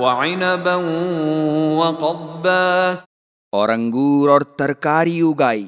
وعنبا وقبا اور انگور اور ترکاری اگائی۔